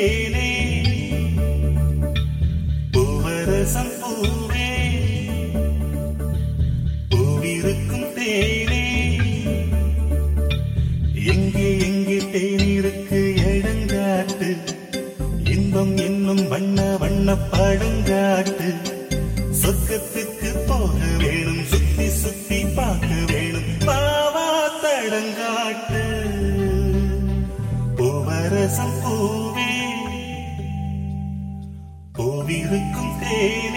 தேனே. பூவரசம் பூவே பூவிருக்கும் தேனே. எங்கே எங்கே தேனிருக்கு இடங்காட்டு இன்பம் என்னும் வண்ண வண்ண படங்காட்டு. சொர்க்கத்துக்கு போக see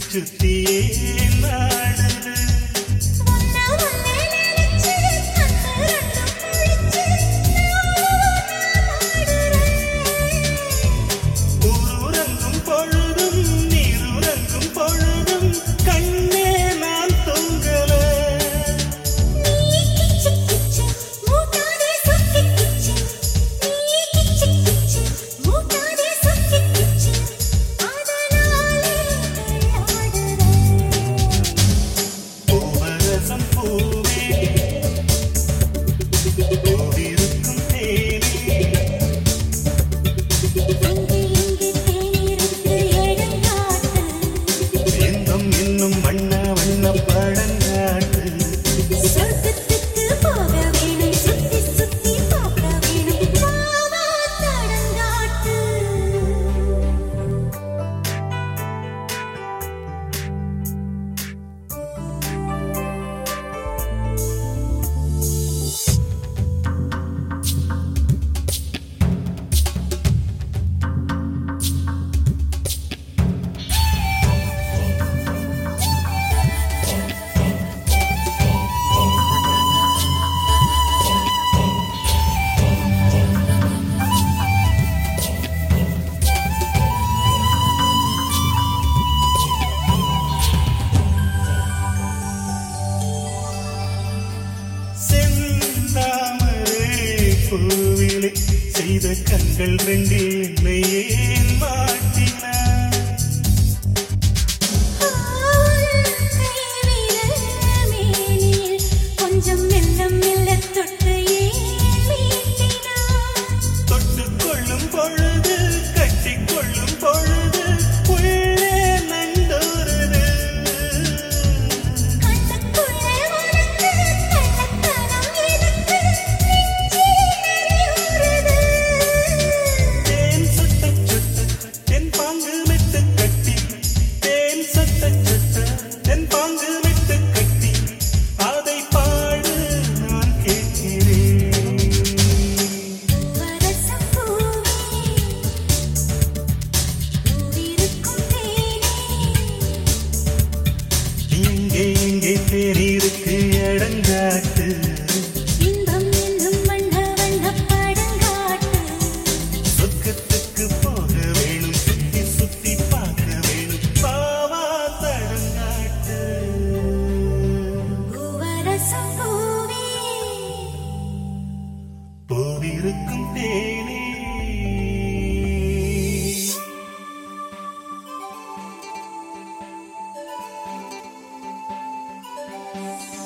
to the end. செய்த கண்கள் ரெண்டில் என்னையே மாட்டின கொஞ்சம் பேர் இருக்கு இடங்காக்க Música